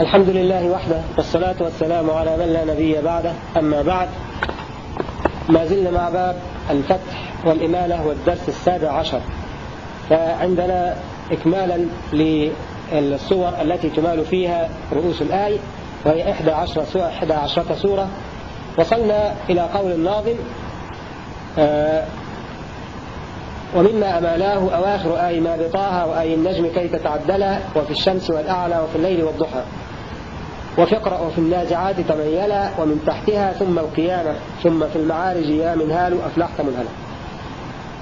الحمد لله وحده والصلاة والسلام على من لا نبي بعده. أما بعد ما زلنا مع باب الفتح والإمالة والدرس السابع عشر. فعندنا إكمالا للصور التي تمال فيها رؤوس الآي وهي إحدى عشرة سورة, إحدى عشرة سورة. وصلنا إلى قول الناظم آه ومما أمالاه أواخر آي ما بطاها وآي النجم كي تتعدلا وفي الشمس والأعلى وفي الليل والضحى. وفي وفي النازعات تميلا ومن تحتها ثم القيامة ثم في المعارج يا منهال أفلحت منهلا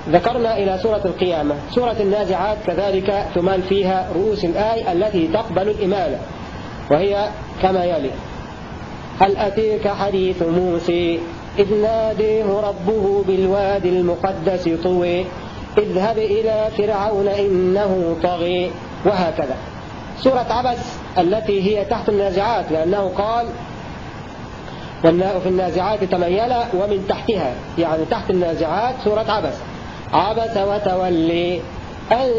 ذكرنا إلى سورة القيامة. سورة النازعات كذلك تمال فيها رؤوس الآي التي تقبل الإمالة وهي كما يلي هل أتيك حديث موسى؟ إذ ناديه ربه بالوادي المقدس طوي اذهب إلى فرعون إنه طغي. وهكذا. سورة عبس التي هي تحت النازعات لأنه قال في النازعات تميلا ومن تحتها. يعني تحت النازعات سورة عبس. عبس وتولي أن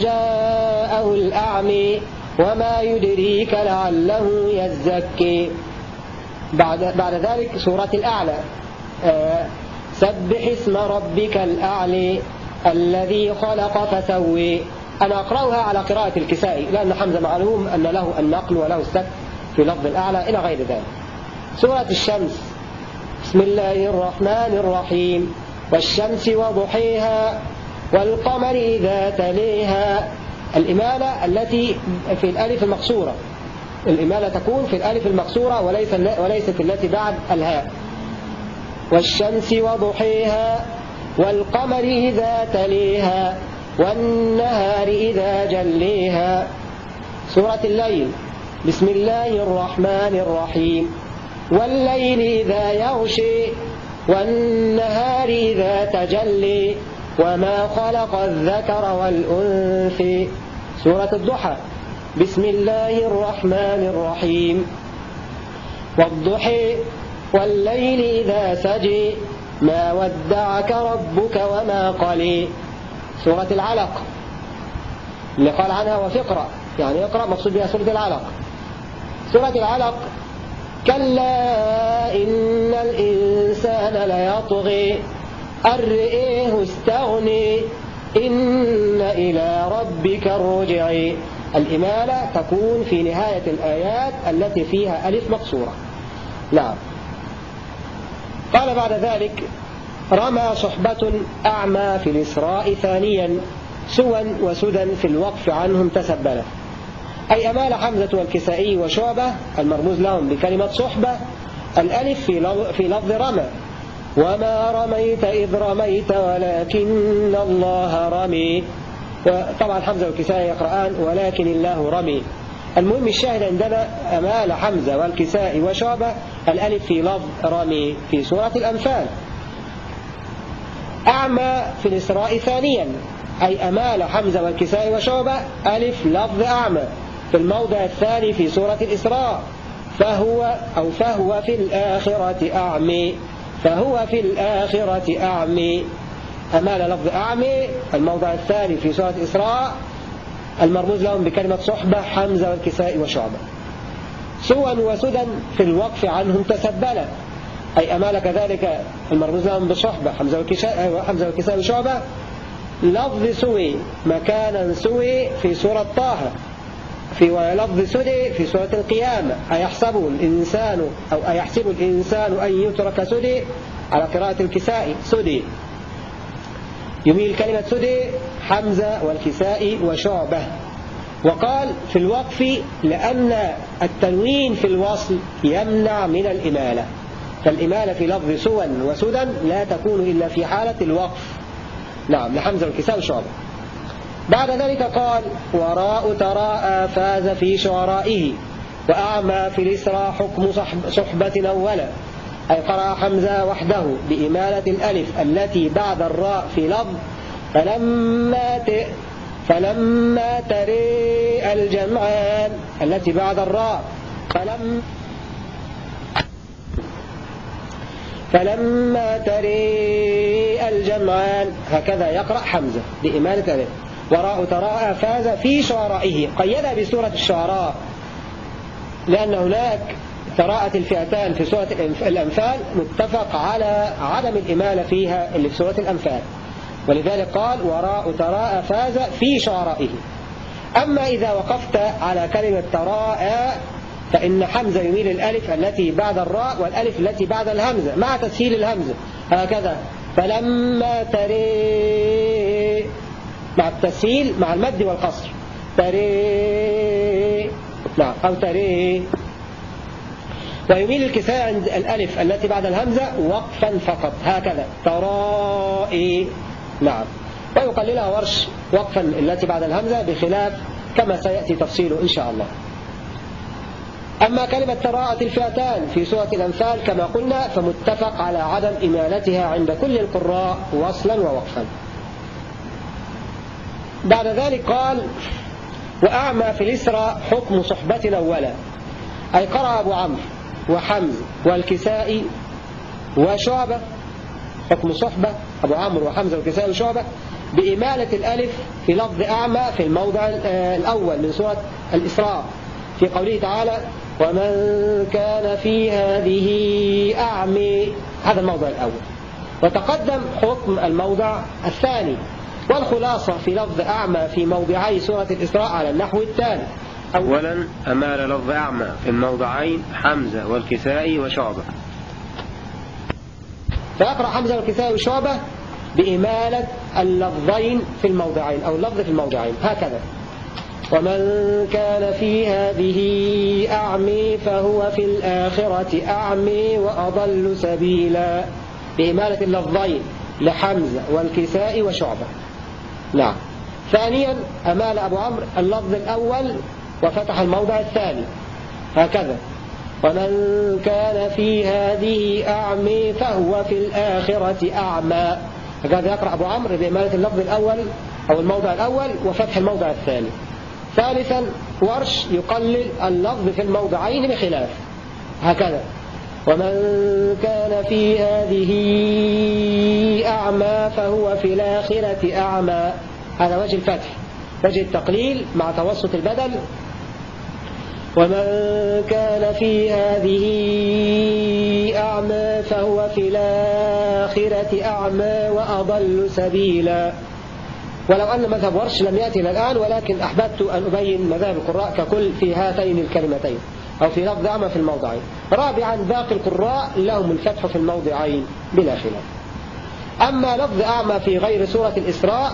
جاءه الأعمي وما يدريك لعله يزكي. بعد, بعد ذلك سورة الأعلى آه، سبح اسم ربك الأعلى الذي خلق فسوي. أنا أقرأها على قراءة الكسائي لأن حمزة معلوم أن له النقل وله السكت في لفظ الأعلى إلى غير ذلك. سورة الشمس. بسم الله الرحمن الرحيم. والشمس وضحيها والقمر إذا تليها. الإمالة التي في الألف المقصورة. الإمالة تكون في الألف المقصورة وليس وليست التي بعد الهاء. والشمس وضحيها والقمر إذا تليها. والنهار إذا جليها. سورة الليل. بسم الله الرحمن الرحيم. والليل إذا يغشي والنهار إذا تجلي وما خلق الذكر والأنثي سورة الضحى. بسم الله الرحمن الرحيم. والضحى والليل إذا سجي ما ودعك ربك وما قلي. سورة العلق. اللي قال عنها وفقرأ يعني اقرأ مقصود بها سورة العلق. سورة العلق كلا إن الإنسان ليطغي. أن رئيه استغني. إن إلى ربك الرجع الإمالة تكون في نهاية الآيات التي فيها ألف مقصورة. نعم. قال بعد ذلك رمى صحبة أعمى في الإسراء ثانيا سوا وسدا في الوقف عنهم تسبلا أي أمال حمزة والكسائي وشعبة المرموز لهم بكلمة صحبة الألف في لفظ رمى. وما رميت إذ رميت ولكن الله رمي. وطبعا حمزة والكسائي يقرآن ولكن الله رمي. المهم الشاهد عندنا أمال حمزة والكسائي وشعبة الألف في لفظ رمي في سورة الأنفال. أعمى في الإسراء ثانيا. أي أمال حمزة والكسائي وشعبة ألف لفظ أعمى. في الموضع الثاني في سورة الإسراء فهو أو فهو في الآخرة أعمي فهو في الآخرة أعمي أمال لفظ أعمي الموضع الثاني في سورة الإسراء المرموز لهم بكلمة صحبة حمزة والكسائي وشعبة. سوا وسدا في الوقف عنهم تسبلا. أي أمال كذلك المرموز لهم بصحبة حمزة حمزة والكسائي وشعبة لفظ سوي مكانا سوي في سورة طه في لفظ سدي في سورة القيامة. أيحسب الإنسان أو أيحسب الإنسان أن يترك سدي على قراءة الكسائي سدي يميل كلمة سدي حمزة والكسائي وشعبة. وقال في الوقف لأن التنوين في الوصل يمنع من الإمالة. فالإمالة في لفظ سوى وسدى لا تكون إلا في حالة الوقف. نعم لحمزة والكسائي وشعبة بعد ذلك قال وراء تراءى فاز في شعرائه وأعمى في الإسراء حكم صحبة أولا. أي قرأ حمزة وحده بإمالة الألف التي بعد الراء في لفظ فلما ت... فلما تري الجمعان التي بعد الراء. فلم فلما تري الجمعان هكذا يقرأ حمزة بإمالة الألف وراء تراءى فاز في شعرائه. قيدها بسورة الشعراء لأن هناك تراءت الفئتان في سورة الأنفال متفق على عدم الإمالة فيها اللي في سورة الأنفال. ولذلك قال وراء تراء فاز في شعرائه. أما إذا وقفت على كلمة تراء فإن حمزة يميل الألف التي بعد الراء والألف التي بعد الهمزة مع تسهيل الهمزة. هكذا. فلما تري مع التسهيل مع المد والقصر. تري نعم أو تري ويميل الكساء عند الألف التي بعد الهمزة وقفا فقط. هكذا. ترائي. نعم. ويقللها ورش وقفا التي بعد الهمزة بخلاف كما سيأتي تفصيله إن شاء الله. أما كلمة تراءت الفئتان في سورة الأنفال كما قلنا فمتفق على عدم إمالتها عند كل القراء وصلا ووقفا. بعد ذلك قال وأعمى في الإسرى حكم صحبة أولا أي قرأ أبو عمرو وحمز والكسائي وشعبة حكم صحبة أبو عمرو وحمزة والكسائي وشعبة بإمالة الألف في لفظ أعمى في الموضع الأول من سورة الإسراء. في قوله تعالى ومن كان في هذه أعمي هذا الموضع الأول. وتقدم حكم الموضع الثاني. والخلاصة في لفظ أعمى في موضعي سورة الإسراء على النحو التالي أولا أمال لفظ أعمى في الموضعين حمزة والكسائي وشعبة. فيقرأ حمزة والكسائي وشعبة بإمالة اللفظين في الموضعين أو اللفظ في الموضعين. هكذا. ومن كان في هذه أعمي فهو في الآخرة أعمي وأضل سبيلا. بإمالة اللفظين لحمزة والكساء وشعبة. نعم. ثانيا أمال أبو عمرو اللفظ الأول وفتح الموضع الثاني. هكذا. ومن كان في هذه أعمي فهو في الآخرة أعمى. هكذا يقرأ أبو عمرو بإمالة اللفظ الأول أو الموضع الأول وفتح الموضع الثاني. ثالثا ورش يقلل اللفظ في الموضعين بخلاف. هكذا. ومن كان في هذه أعمى فهو في الآخرة أعمى. هذا وجه الفتح. وجه التقليل مع توسط البدل. ومن كان في هذه أعمى فهو في الآخرة أعمى وأضل سبيلا. ولو أن مذهب ورش لم يأتي إلى الآن ولكن أحببت أن أبين مذاهب القراء ككل في هاتين الكلمتين أو في لفظ أعمى في الموضعين. رابعا باقي القراء لهم الفتح في الموضعين بلا خلاف. أما لفظ أعمى في غير سورة الإسراء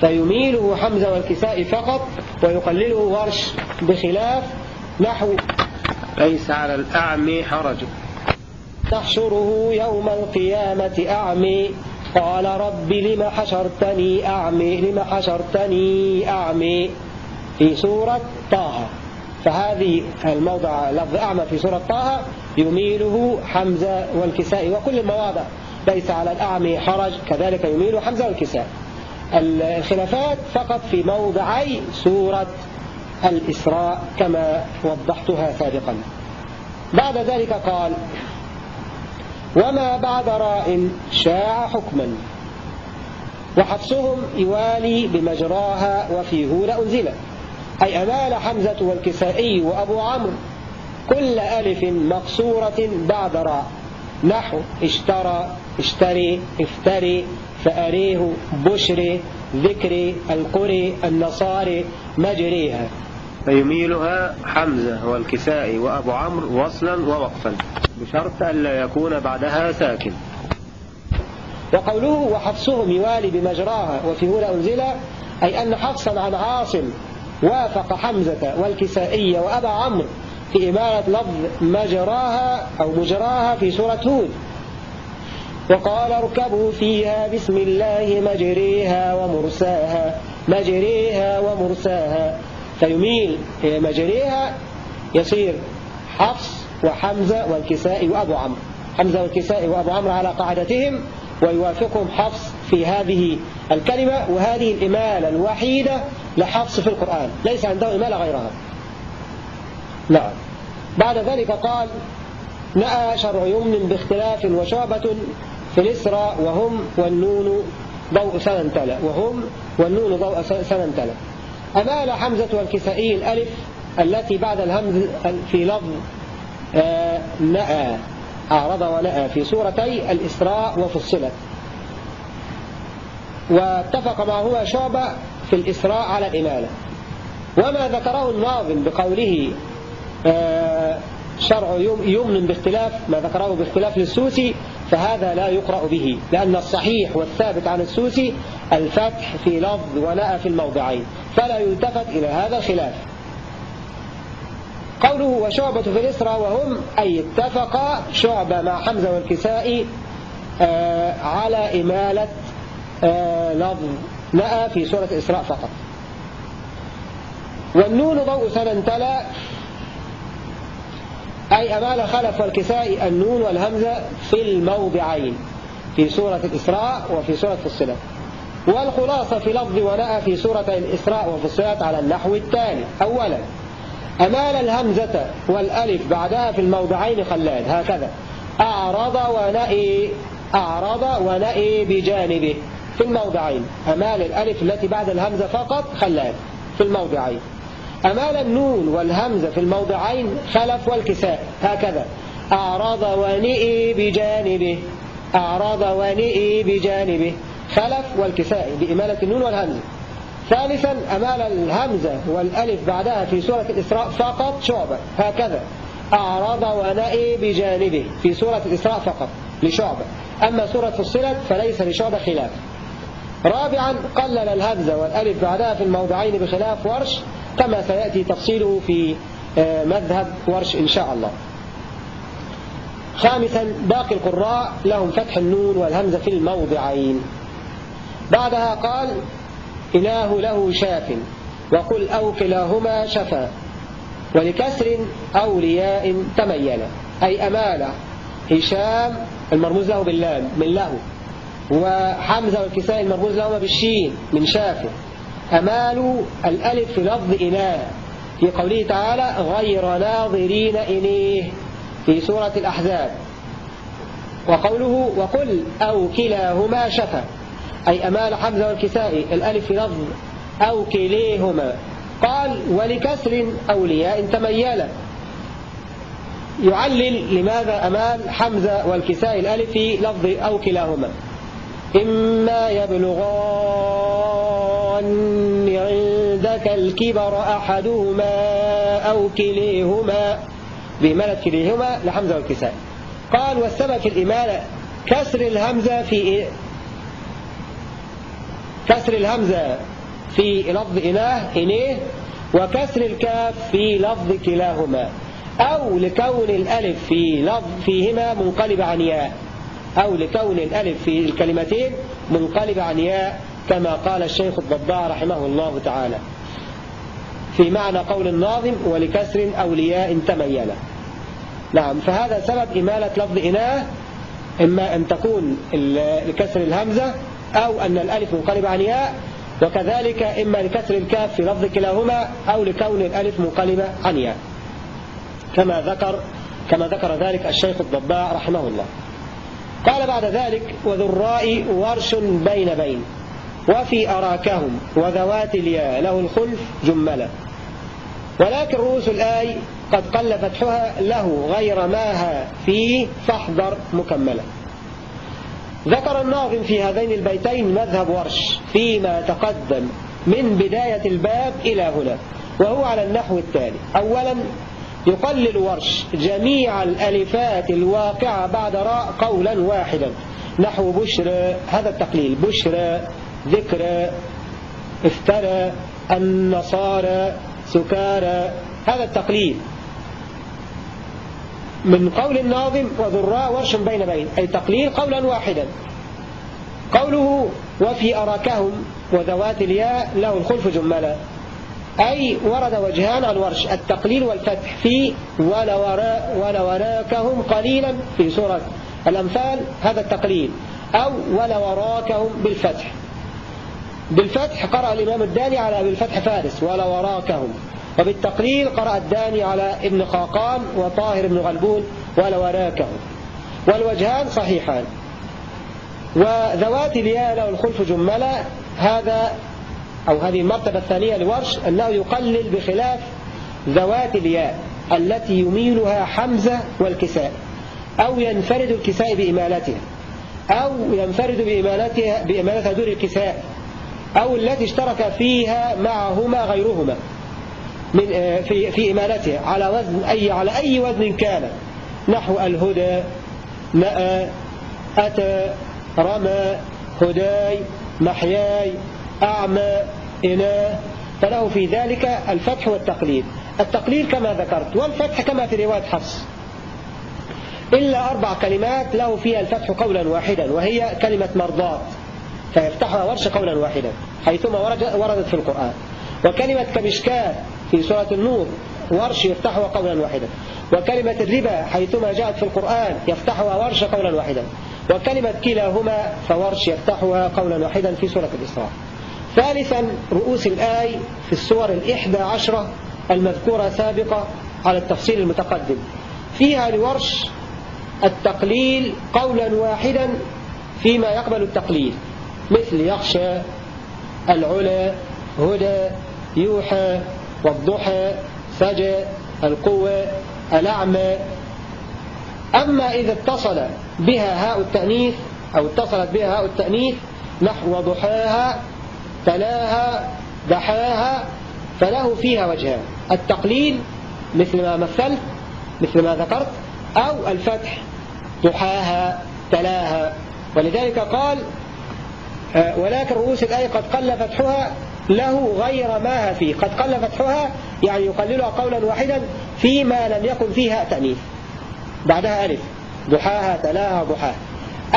فيميله حمزة والكساء فقط ويقلله ورش بخلاف. نحو ليس على الأعمي حرج. تحشره يوم القيامة أعمي قال رب لم حشرتني أعمي لم حشرتني أعمي في سورة طه. فهذه الموضع لفظ أعمى في سورة طه يميله حمزة والكساء وكل المواضع ليس على الأعمي حرج كذلك يميل حمزة والكساء. الخلافات فقط في موضعي سورة الإسراء كما وضحتها سابقا. بعد ذلك قال وما بعد راء شاع حكما. وحفصهم يوالي بمجراها وفي هول أنزل. أي أمال حمزة والكسائي وأبو عمرو. كل ألف مقصورة بعد راء. نحو اشترى اشتري افتري فأريه بشري ذكري القري النصاري مجريها. فيميلها حمزة والكسائي وأبو عمرو وصلا ووقفا بشرط ألا يكون بعدها ساكن. وقوله وحفصهم يوالي بمجراها وفي هنا أنزل أي أن حفصا عن عاصم وافق حمزة والكسائية وأبا عمرو في إمالة لفظ مجراها أو مجراها في سورة هود. وقال اركبوا فيها بسم الله مجريها ومرساها مجريها ومرساها. فيميل مجريها يصير حفص وحمزة والكسائي وأبو عمرو. حمزة والكسائي وأبو عمرو على قاعدتهم ويوافقهم حفص في هذه الكلمة وهذه الإمالة الوحيدة لحفص في القرآن. ليس عنده إمالة غيرها. نعم. بعد ذلك قال نأى شرع يمن باختلاف وشعبة في الإسراء وهم والنون ضوء سنن تلا وهم والنون ضوء سنن تلا. أمال حمزة والكسائي الألف التي بعد الهمز في لفظ آه، نأى أعرض ونأى في سورتي الإسراء وفصلت واتفق معهما شعبة في الإسراء على الإمالة. وما ذكره الناظم بقوله آه، شرع يمن باختلاف ما ذكره باختلاف للسوسي فهذا لا يقرأ به لأن الصحيح والثابت عن السوسي الفتح في لفظ ونأى في الموضعين فلا يلتفت إلى هذا الخلاف. قوله وشعبة في الإسراء وهم أي اتفق شعبة مع حمزة والكسائي آه، على إمالة آه، لفظ نأى في سورة الإسراء فقط. والنون ضوء سنة تلا أي أمال خلف والكساء النون والهمزة في الموضعين في سورة الإسراء وفي سورة فصلت والخلاصة في لفظ ونأى في سورة الإسراء وفصلت على النحو التالي أولا أمال الهمزة والألف بعدها في الموضعين خلال هكذا. أعرض ونأي أعرض ونأي بجانبه في الموضعين. أمال الألف التي بعد الهمزة فقط خلال في الموضعين. أمال النون والهمزة في الموضعين خلف والكساء هكذا. أعرض ونئي بجانبه أعرض ونئي بجانبه خلف والكساء بإمالة النون والهمزة ثالثا أمال الهمزة والألف بعدها في سورة الإسراء فقط شعبة هكذا. أعرض ونئي بجانبه في سورة الإسراء فقط لشعبة. أما سورة فصلت فليس لشعبة خلاف. رابعا قلل الهمزة والألف بعدها في الموضعين بخلاف ورش كما سيأتي تفصيله في آه، مذهب ورش إن شاء الله. خامسا باقي القراء لهم فتح النون والهمزة في الموضعين. بعدها قال إله له شاف وقل أو كلاهما شفا. ولكسر أولياء تميل أي أمال هشام المرموز له باللام من له وحمزة والكساء المرموز لهما بالشين من شاف. أمال الألف في لفظ إله في قوله تعالى غير ناظرين إليه في سورة الأحزاب. وقوله وقل أو كلاهما شفا أي أمال حمزة والكساء الألف في لفظ أو كليهما. قال ولكسر أولياء تميلا يعلل لماذا أمال حمزة والكساء الألف في لفظ أو كلاهما. إما يبلغان عندك الكبر أحدهما أو كليهما. بإمالة كليهما لحمزة والكساء قال والسبب في الإمالة كسر الهمزة في كسر الهمزة في لفظ إله إنيه وكسر الكاف في لفظ كلاهما. أو لكون الألف في لفظ فيهما منقلب عن ياء. أو لكون الألف في الكلمتين منقلب عن ياء. كما قال الشيخ الضباع رحمه الله تعالى في معنى قول الناظم ولكسر أولياء تميلا نعم فهذا سبب إمالة لفظ إناه إما أن تكون لكسر الهمزة أو أن الألف منقلب عن ياء وكذلك إما لكسر الكاف في لفظ كلاهما أو لكون الألف منقلبة عن ياء. كما ذكر كما ذكر ذلك الشيخ الضباع رحمه الله. قال بعد ذلك وذراء ورش بين بين. وفي أراكهم وذوات الياء له الخلف جملة. ولكن رؤوس الآي قد قل فتحها له غير ماها فيه فاحذر مكملة. ذكر الناظم في هذين البيتين مذهب ورش فيما تقدم من بداية الباب إلى هنا وهو على النحو التالي. أولا يقلل ورش جميع الألفات الواقعة بعد راء قولا واحدا. نحو بشر هذا التقليل بشر ذكر افترى النصارى سكارى. هذا التقليل من قول الناظم وذراء ورش بين بين أي تقليل قولا واحدا. قوله وفي أراكهم وذوات الياء له الخلف جملا. أي ورد وجهان عن ورش التقليل والفتح في ولوراكهم قليلا في سورة الأنفال هذا التقليل. أو ولوراكهم بالفتح. بالفتح قرأ الإمام الداني على بالفتح فارس ولوراكهم وبالتقليل قرأ الداني على ابن قاقان وطاهر بن غلبون ولوراكهم والوجهان صحيحان. وذوات الياء له الخلف جملة هذا أو هذه المرتبة الثانية لورش أنه يقلل بخلاف ذوات الياء التي يميلها حمزة والكساء أو ينفرد الكساء بإمالتها أو ينفرد بإمالتها بإمالتها دون الكساء. أو التي اشترك فيها معهما غيرهما من آه، في في إمالتها. على وزن أي على أي وزن كان. نحو الهدى نأى أتى رمى هداي محياي أعمى إناه فله في ذلك الفتح والتقليل التقليل كما ذكرت والفتح كما في رواية حفص. إلا أربع كلمات له فيها الفتح قولا واحدا وهي كلمة مرضات فيفتحها ورش قولا واحدا حيثما وردت في القرآن. وكلمة كمشكات في سورة النور ورش يفتحها قولا واحدا. وكلمة الربا حيثما جاءت في القرآن يفتحها ورش قولا واحدا. وكلمة كلاهما فورش يفتحها قولا واحدا في سورة الإسراء. ثالثا رؤوس الآي في السور الإحدى عشرة المذكورة سابقة على التفصيل المتقدم. فيها لورش التقليل قولا واحدا فيما يقبل التقليل. مثل يخشى العلا هدى يوحى والضحى سجى القوة الأعمى. أما إذا اتصل بها هاء التأنيث أو اتصلت بها هاء التأنيث نحو ضحاها تلاها دحاها فله فيها وجهان. التقليل مثل ما مثلت مثل ما ذكرت أو الفتح ضحاها تلاها. ولذلك قال ولكن رؤوس الآية قد قل فتحها له غير ما فيه قد قل فتحها يعني يقللها قولا واحدا فيما لم يكن فيها تأنيث. بعدها ألف ضحاها تلاها ضحاها.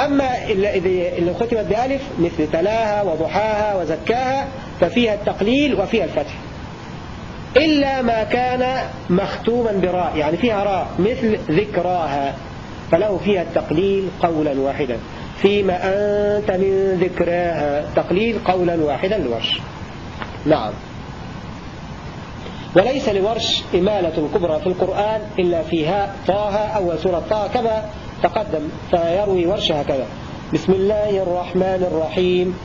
أما اللي ختمت بألف مثل تلاها وضحاها وزكاها ففيها التقليل وفيها الفتح. إلا ما كان مختوما براء يعني فيها راء مثل ذكراها فله فيها التقليل قولا واحدا. فيما أنت من ذكراها تقليل قولا واحدا لورش نعم. وليس لورش إمالة كبرى في القرآن إلا فيها طه أو سورة طه كما تقدم فيروي ورش هكذا. بسم الله الرحمن الرحيم.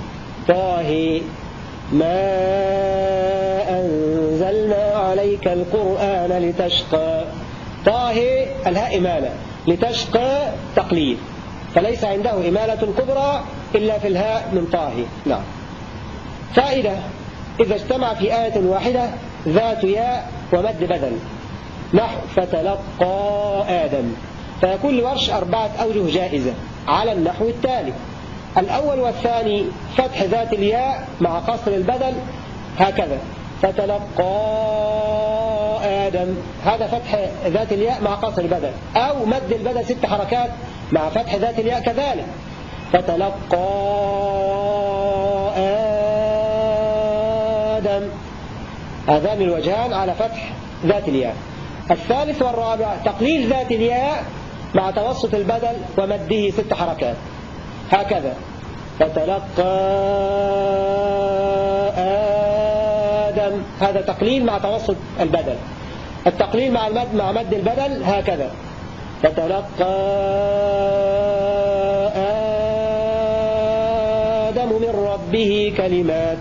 طه ما أنزلنا عليك القرآن لتشقى. طه الهاء إمالة لتشقى تقليد فليس عنده إمالة كبرى إلا في الهاء من طه نعم. فائدة إذا اجتمع في آية واحدة ذات ياء ومد بدل نحو فتلقى آدم. فيكون لورش أربعة أوجه جائزة على النحو التالي. الأول والثاني فتح ذات الياء مع قصر البدل هكذا. فتلقى آدم. هذا فتح ذات الياء مع قصر البدل أو مد البدل ست حركات مع فتح ذات الياء كذلك. فتلقى آدم هذان الوجهان على فتح ذات الياء. الثالث والرابع تقليل ذات الياء مع توسط البدل ومده ست حركات. هكذا. فتلقى آدم هذا تقليل مع توسط البدل. التقليل مع المد مع مد البدل هكذا. فتلقى آدم من ربه كلمات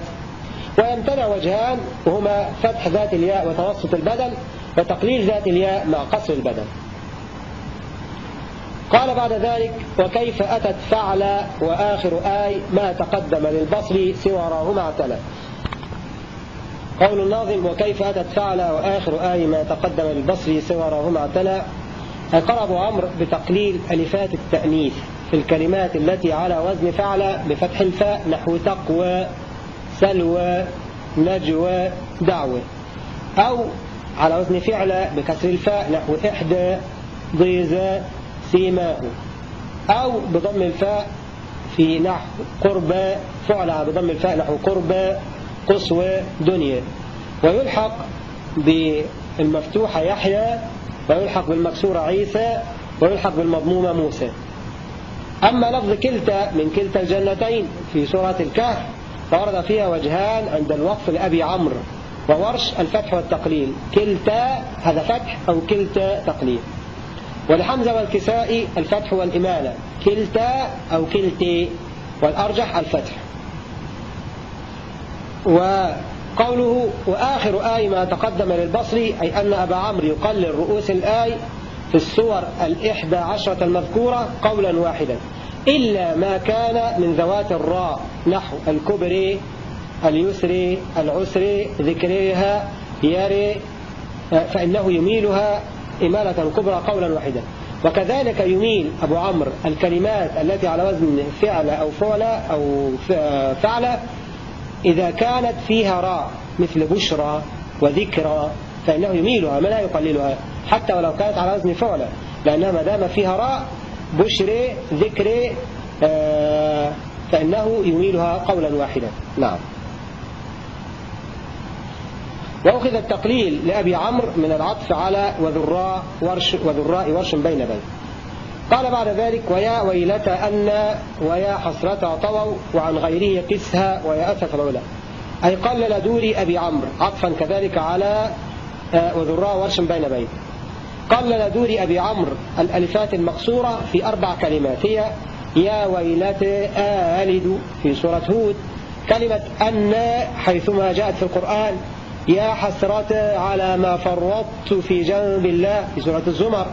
ويمتنع وجهان وهما فتح ذات الياء وتوسط البدل وتقليل ذات الياء مع قصر البدل قال بعد ذلك وكيف أتت فعل وآخر آي ما تقدم للبصر سوى راهما اعتلى. قول الناظم وكيف أتت فعل وآخر آي ما تقدم للبصر سوى راهما اعتلى؟ أبو عمرو بتقليل ألفات التأنيث في الكلمات التي على وزن فعل بفتح الفاء نحو تقوى سلوى نجوى دعوة أو على وزن فعل بكسر الفاء نحو إحدى ضيزة سيماه. أو بضم الفاء في نحو قربى فعل بضم الفاء نحو قربى قصوى دنيا. ويلحق بالمفتوحة يحيى ويلحق بالمكسورة عيسى ويلحق بالمضمومة موسى. أما لفظ كلتا من كلتا الجنتين في سورة الكهف فورد فيها وجهان عند الوقف لأبي عمرو وورش الفتح والتقليل. كلتا هذا فتح أو كلتا تقليل. ولحمزة والكساء الفتح والإمالة. كلتا أو كلتي والأرجح الفتح. قوله وآخر آي ما تقدم للبصري أي أن أبا عمرو يقلل رؤوس الآي في الصور الإحدى عشرة المذكورة قولا واحدا. إلا ما كان من ذوات الراء نحو الكبري اليسري العسري ذكريها يري فإنه يميلها إمالة كبرى قولا واحدا. وكذلك يميل أبو عمرو الكلمات التي على وزن فعل أو فعل أو فعل إذا كانت فيها راء مثل بشرى وذكرى فإنه يميلها ما لا يقللها حتى ولو كانت على وزن فعل لأنها ما دام فيها راء بشري ذكري آه، فإنه يميلها قولا واحدا. نعم. وأخذ التقليل لأبي عمرو من العطف على وذراء ورش, وذراء ورش بين بين. قال بعد ذلك ويا ويلة أن ويا حسرة طووا وعن غيره قسها ويا أسف العلا. أي قلل دوري أبي عمرو عطفا كذلك على آه، وذراء ورش بين بين. قلل دوري أبي عمرو الألفات المقصورة في أربع كلمات هي يا ويلة آلد في سورة هود كلمة أن حيثما جاءت في القرآن يا حسرة على ما فرطت في جنب الله في سورة الزمر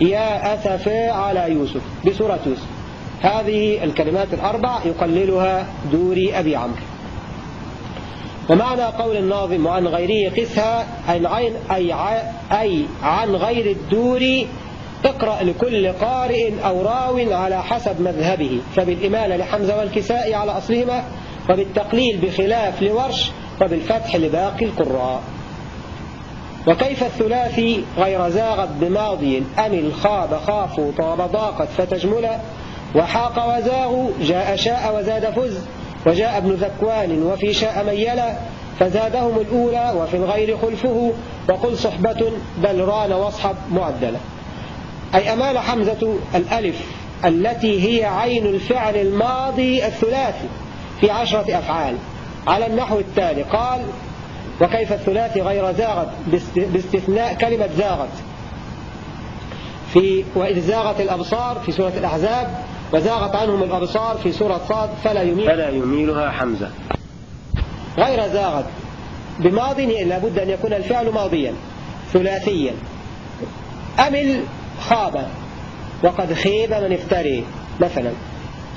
يا أسف على يوسف. بسورة يوسف. هذه الكلمات الأربع يقللها دوري أبي عمرو. ومعنى قول الناظم وعن غيره قسها أي عن, أي, عن غير الدور اقرأ لكل قارئ أو راو على حسب مذهبه. فبالإمالة لحمزة والكساء على أصلهما وبالتقليل بخلاف لورش وبالفتح لباقي القراء. وكيف الثلاثي غير زاغت بماضي؟ أم الخاب خافوا طاب ضاقت فتجمل وحاق وزاغ جاء شاء وزاد فز وجاء ابن ذكوان وفي شاء ميلا فزادهم الأولى وفي الغير خلفه وقل صحبة بل ران واصحب معدلة. أي أمال حمزة الألف التي هي عين الفعل الماضي الثلاثي في عشرة أفعال. على النحو التالي قال وكيف الثلاثي غير زاغت؟ باستثناء كلمة زاغت. في وإذ زاغت الأبصار في سورة الأحزاب وزاغت عنهم الأبصار في سورة صاد فلا يميل فلا يميلها حمزة. غير زاغت. بماضي لابد أن يكون الفعل ماضيا ثلاثيا. أمل خاب وقد خيب من افتري. مثلا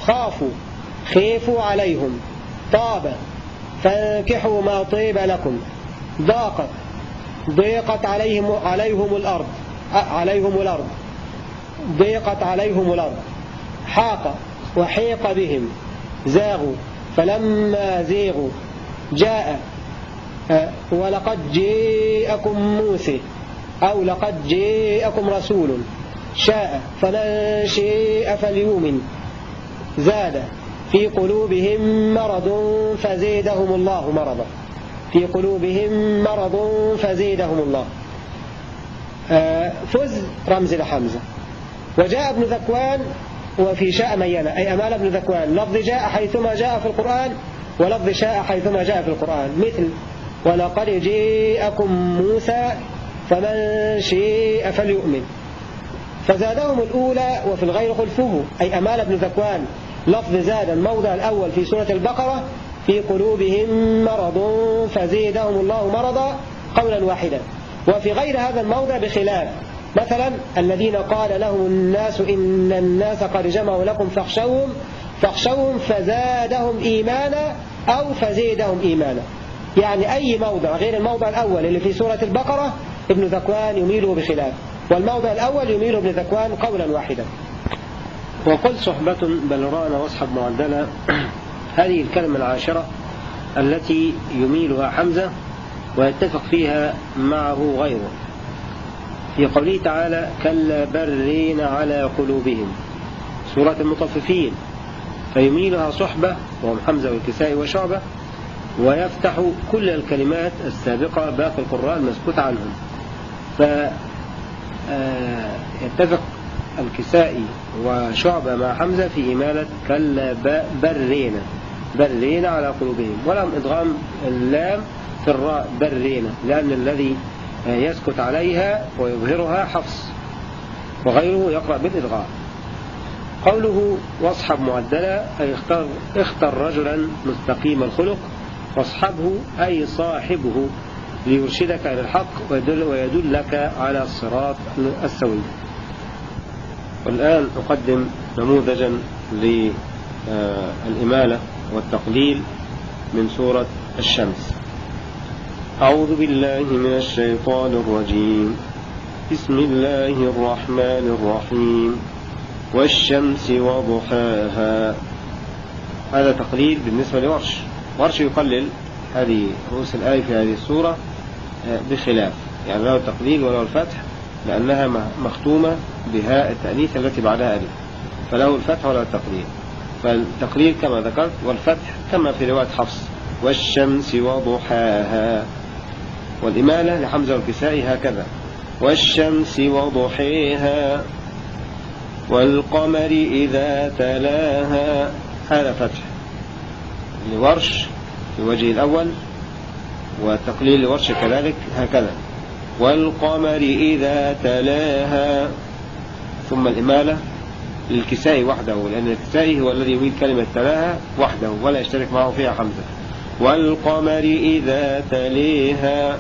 خافوا خيفوا عليهم. طاب فانكحوا ما طيب لكم. ضاقت ضيقت عليهم عليهم الأرض عليهم الأرض ضيقت عليهم الأرض. حاق وحيق بهم زاغوا. فلما زيغوا جاء ولقد جاءكم موسى أو لقد جاءكم رسول شاء فمن شاء فليؤمن. زاد في قلوبهم مرض فزيدهم الله مرضا. في قلوبهم مرض فزيدهم الله. آه، فز رمز لحمزة وجاء ابن ذكوان وفي شاء مينا أي أمال ابن ذكوان. لفظ جاء حيثما جاء في القرآن ولفظ شاء حيثما جاء في القرآن. مثل ولقد جاءكم موسى فمن شاء فليؤمن. فزادهم الأولى وفي الغير خلفه أي أمال ابن ذكوان لفظ زاد الموضع الأول في سورة البقرة في قلوبهم مرض فزيدهم الله مرضا قولا واحدا. وفي غير هذا الموضع بخلاف. مثلا الذين قال لهم الناس إن الناس قد جمعوا لكم فاخشوهم فاخشوهم فزادهم إيمانا أو فزيدهم إيمانا. يعني أي موضع غير الموضع الأول اللي في سورة البقرة ابن ذكوان يميله بخلاف. والموضع الأول يميل ابن ذكوان قولا واحدا. وقل صحبة بل رأنا واصحب معدلة هذه الكلمة العاشرة التي يميلها حمزة ويتفق فيها معه غيره. في قوله تعالى كلا برين على قلوبهم سورة المطففين. فيميلها صحبة وهم حمزة والكساء وشعبة ويفتح كل الكلمات السابقة باقي القراء المسكوت عنهم. فيتفق الكسائي وشعبة مع حمزة في إمالة كلا برينا برينا على قلوبهم. ولم إدغام اللام في الراء برينا لأن الذي يسكت عليها ويظهرها حفص وغيره يقرأ بالإدغام. قوله واصحب معدلا أي اختر, اختر رجلا مستقيم الخلق واصحبه أي صاحبه ليرشدك إلى الحق ويدل ويدلك على الصراط السوي. والآن أقدم نموذجا للإمالة. والتقليل من سورة الشمس. أعوذ بالله من الشيطان الرجيم. بسم الله الرحمن الرحيم. والشمس وضحاها. هذا تقليل بالنسبة لورش. ورش يقلل هذه رؤوس الآية في هذه السورة آه، بخلاف. يعني له التقليل وله الفتح لأنها مختومة بهاء التأنيث التي بعدها ألف. فله الفتح ولا التقليل. فالتقليل كما ذكرت والفتح كما في رواية حفص والشمس وضحاها والإمالة لحمزة والكسائي هكذا والشمس وضحيها والقمر إذا تلاها هذا فتح لورش في الوجه الأول وتقليل لورش كذلك هكذا والقمر إذا تلاها ثم الإمالة للكسائي وحده لأن الكسائي هو الذي يميل كلمة تلاها وحده ولا يشترك معه فيها حمزة والقمر إذا تليها.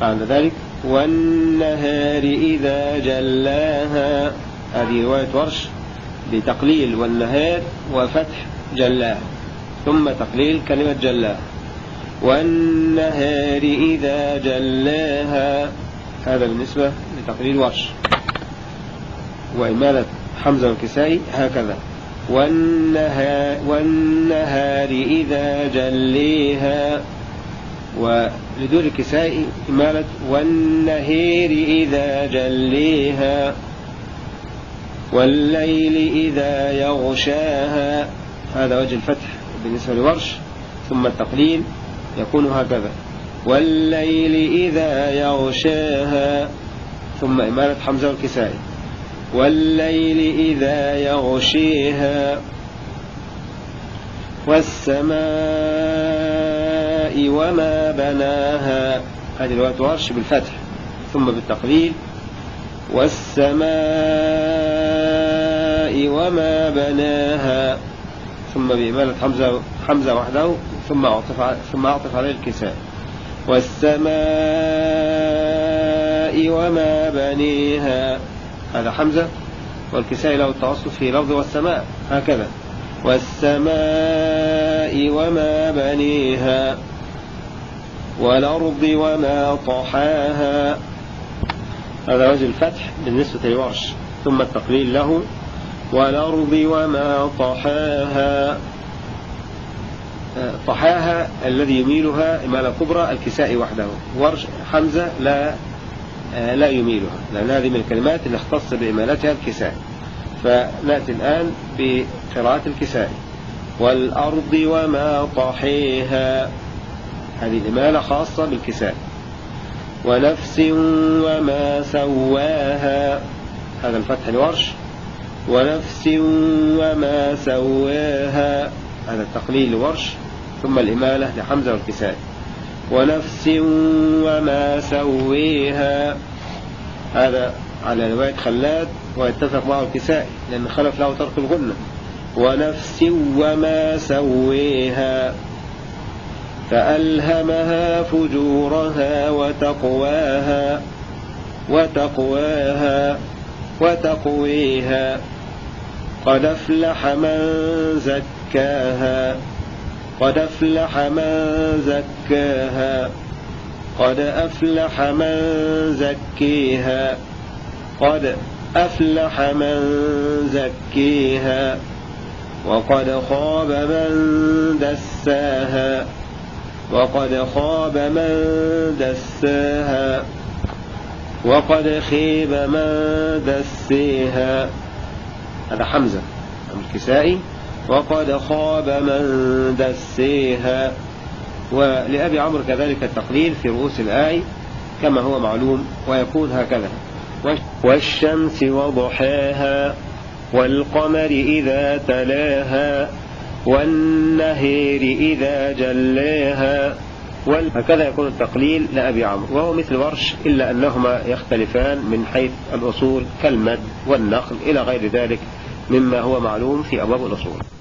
بعد ذلك والنهار إذا جلاها. هذه رواية ورش بتقليل والنهار وفتح جلاها ثم تقليل كلمة جلاها. والنهار إذا جلاها. هذا بالنسبة لتقليل ورش. وإمالة حمزة والكسائي هكذا. والنهار, إذا جليها. ولدور الكسائي إمالة والنهير إذا جليها. والليل إذا يغشاها. هذا وجه الفتح بالنسبة لورش. ثم التقليل يكون هكذا. والليل إذا يغشاها. ثم إمالة حمزة والكسائي. والليل إذا يغشيها والسماء وما بناها. هذه الوقت ورش بالفتح ثم بالتقليل. والسماء وما بناها ثم بإمالة حمزة حمزة وحده ثم أعطف ثم أعطف عليه الكساء. والسماء وما بنيها. هذا حمزة والكساء له التوسط في لفظ والسماء هكذا. والسماء وما بنيها والأرض وما طحاها. هذا وجه الفتح بالنسبة لورش ثم التقليل له والأرض وما طحاها. طحاها الذي يميلها إمالة كبرى الكساء وحده. ورش حمزة لا لا يميلها لأن هذه من الكلمات اللي اختص بإمالتها الكساء. فنأتي الآن بقراءة الكساء. والأرض وما طحيها. هذه الإمالة خاصة بالكساء. ونفس وما سواها. هذا الفتح الورش. ونفس وما سواها. هذا التقليل لورش ثم الإمالة لحمزة والكساء. ونفس وما سويها. هذا على رواية خلاد ويتفق معه الكسائي لأن خلف له ترك الغنة. ونفس وما سويها. فألهمها فجورها وتقواها وتقواها وتقويها. قد أفلح من زكاها. قد أفلح من زكاها. قد أفلح من زكيها. قد أفلح من زكيها. وقد خاب من دساها. وقد خاب من دساها. وقد خيب من دسيها. هذا حمزة الكسائي. وقد خاب من دسيها. ولأبي عمرو كذلك التقليل في رؤوس الآي كما هو معلوم ويكون هكذا. والشمس وضحاها والقمر إذا تلاها والنهير إذا جلاها. هكذا يكون التقليل لأبي عمرو. وهو مثل ورش إلا أنهما يختلفان من حيث الأصول كالمد والنقل إلى غير ذلك مما هو معلوم في أبواب الأصول.